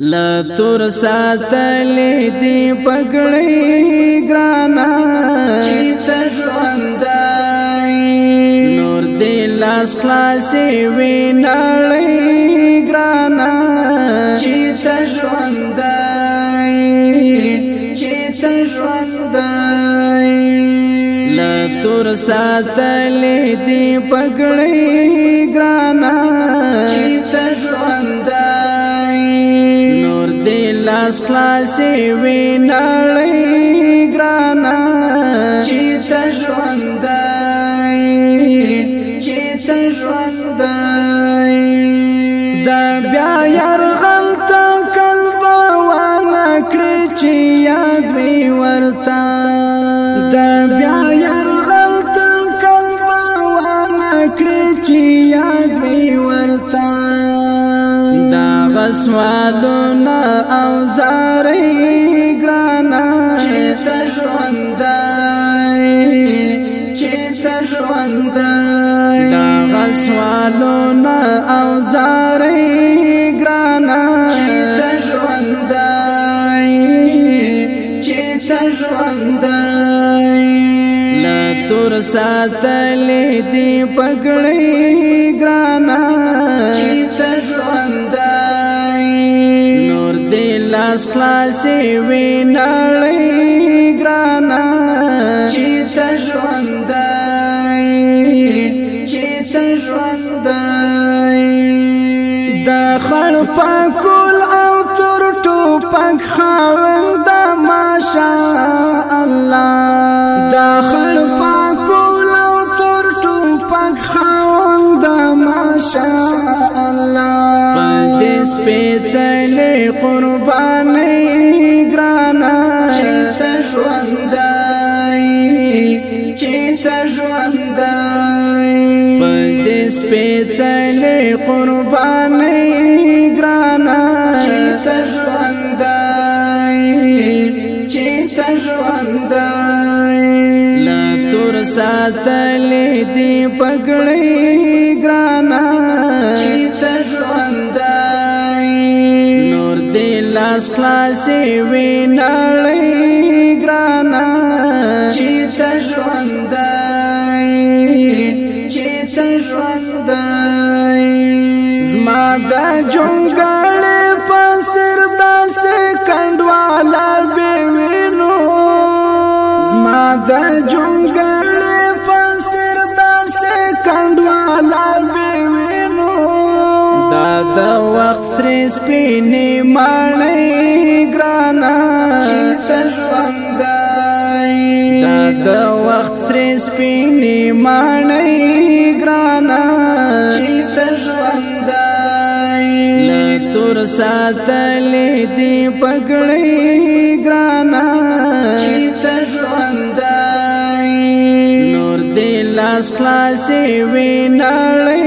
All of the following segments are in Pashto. لا تور ساتلې دی پګړې ګرانا چې ژوندای نور دې لاس خلاصې وینړې ګرانا چې ژوندای چې ژوندای لا تور ساتلې دی پګړې ګرانا چې ژوندای لاس خلاصې وینړې ګرانا چې ته ژوند چې ته ژوند دا بیا يرغل ته قلب وانا کړې چې یاد وی ورتا دا بیا يرغل ته قلب وانا کړې چې یاد وی ورتا دا غسوالو ګران دی دا غسوالو نه او زارې ګران چې ژوند دی چې ژوند دی لا تر ساتلې دی پګړې ګران چې ژوند دی نور دی لاس خلاصې وینړې ګران چې ژوند ځان پاکول او تر ټوپک خاوند ماشا الله دا خل پاکول او تر ټوپک خاوند ماشا الله پدې سپېڅلې قرباني ګرانا چې ته ژوندای چې ته ژوندای پدې سپېڅلې قرباني تژوندای چې تژوندای لا تور ساتلې دی پګړې ګرانا چې تژوندای نور دې لاس خلاصې وینړې ګرانا چې تژوندای چې تژوندای زما د جونګړ سر داس کندوالا بیوینو زما د جونګل په سر داس کندوالا بیوینو دا د وخت سر سپینې مړې ګرانا چې تشوندای دا د وخت سر سپینې مړې ګرانا چې تشوندای ساتلې دی پګړې ګرانا چې تژوندای نور دې لاس خلاصې وینړې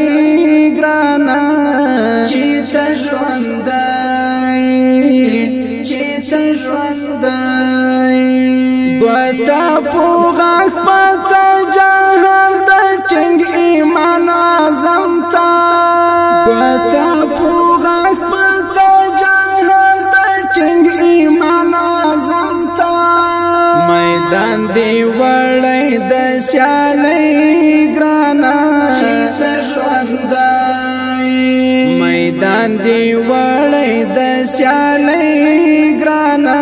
ګرانا چې تژوندای لاندې وړې د سیالې ګرانا میدان دی وړې د سیالې ګرانا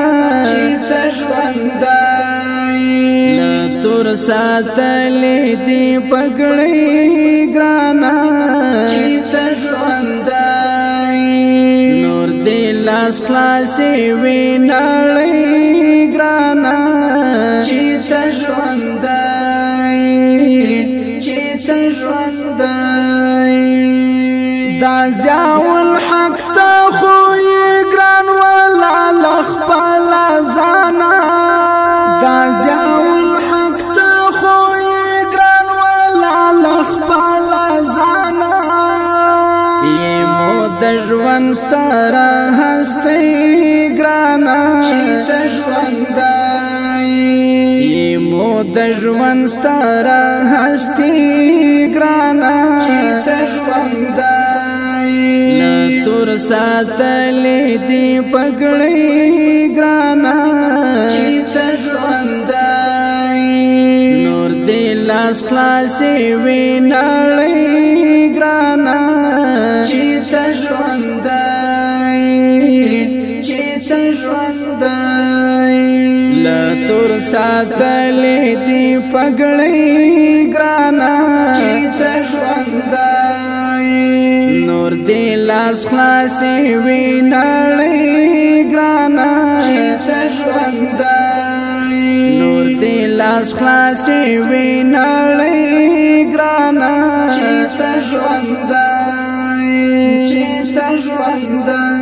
تور ساتلې دی پګړې ګرانا چې ژوندای نور دې لاس خلاصې وینړې تل ژوند دا ضیاء الحق ته خو یې ګران ولا لخپل ځانا دا ضیاء الحق ته خو یې ګران ولا لخپل ځانا یې مو د ژوند ستاره هستی ګران چې ته ژوند مو د ژوند ستاره هستی ګرانا چې ژوندای لا تور ساتلې دی پګړې ګرانا چې ژوندای نور دې لاس خلاصې وینړې ګرانا چې ژوندای چې ژوندای لا تور ساتلې دی پګړې لاس خلاصې وی نړۍ ګرانا چې ژوند نور دې لاس خلاصې وی نړۍ ګرانا چې ژوند چې ژوند